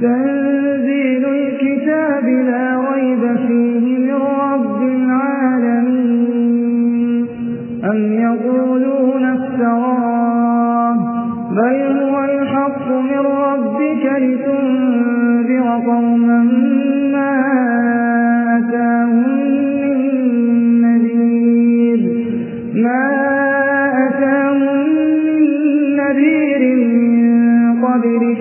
تنزيل الكتاب لا ريب فيه من رب العالمين. أم يقولون افتراه؟ بل هو الحق من ربك لتنذر قوما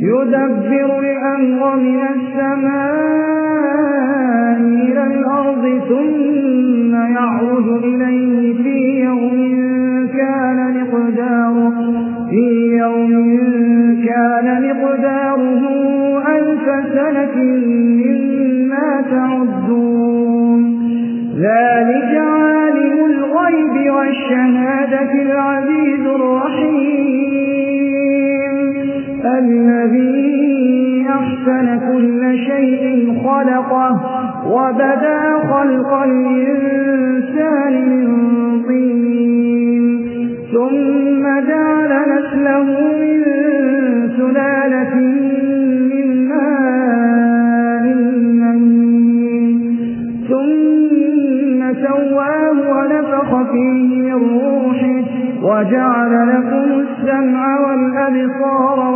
يدبر الأمر من السماء إلى الأرض ثم يعود إليه في يوم كان مقداره في يوم كان مقداره ألف سنة مما تعدون. ذلك عالم الغيب والشهادة العزيز الرحيم. الذي أحسن كل شيء خلقه وبدا خلق الإنسان من طين ثم جعل نسله من سلالة من ماء مهين ثم سواه ونفخ فيه من روحه وجعل لكم السمع والأبصار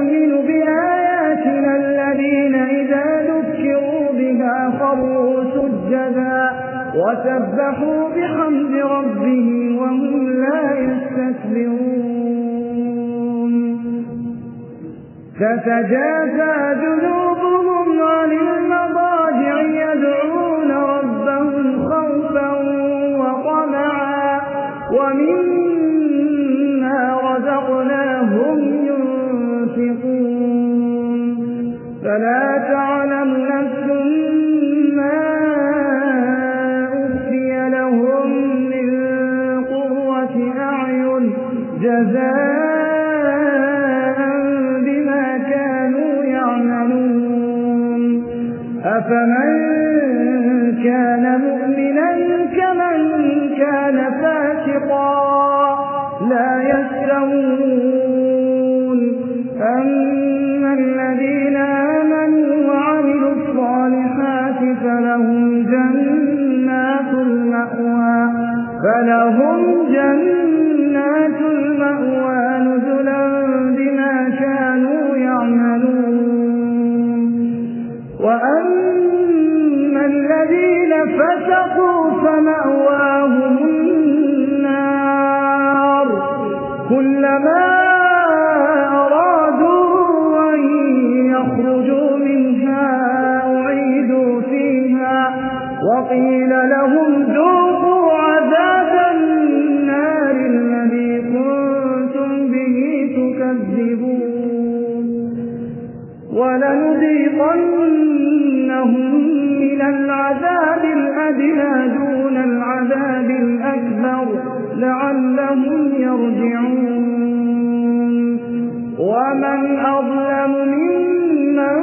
وسبحوا بحمد ربهم وهم لا يستكبرون. تتجافى جنوبهم عن المضاجع يدعون ربهم خوفا وطمعا. ومما رزقناهم ينفقون. فلا تعلم جزاء بما كانوا يعملون. أفمن كان مؤمنا كمن كان فاسقا لا يستوون أما الذين آمنوا وعملوا الصالحات فلهم جنات المأوى فلهم جنات المأوى نزلا بما كانوا يعملون. وأما الذين فسقوا فمأواهم النار. كلما ولنذيقنهم من العذاب الأدنى دون العذاب الأكبر لعلهم يرجعون. ومن أظلم ممن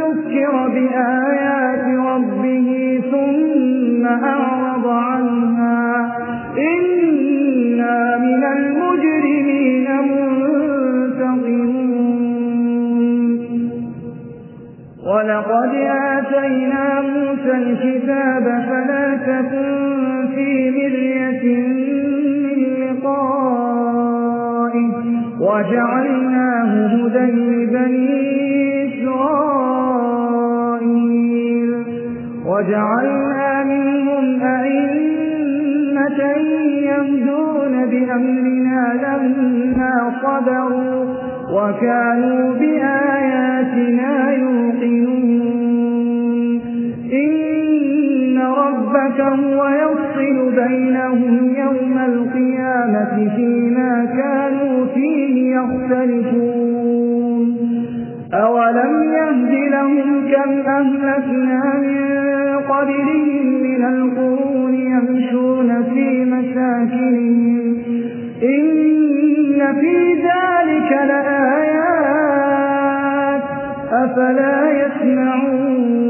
ذكر بآيات ربه ثم أعرض ولقد آتينا موسى الكتاب فلا تكن في مرية من لقائه وجعلناه هدى لبني وجعلنا منهم أئمة يهدون بأمرنا لما صبروا وكانوا بآياتنا يوقنون ربك هو يفصل بينهم يوم القيامة فيما كانوا فيه يختلفون. أولم يهد لهم كم أهلكنا من قبلهم من القرون يمشون في مساكنهم إن في ذلك لآيات أفلا يسمعون.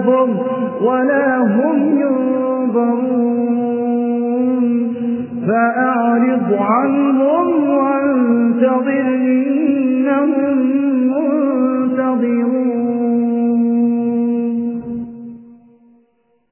إيمانهم ولا هم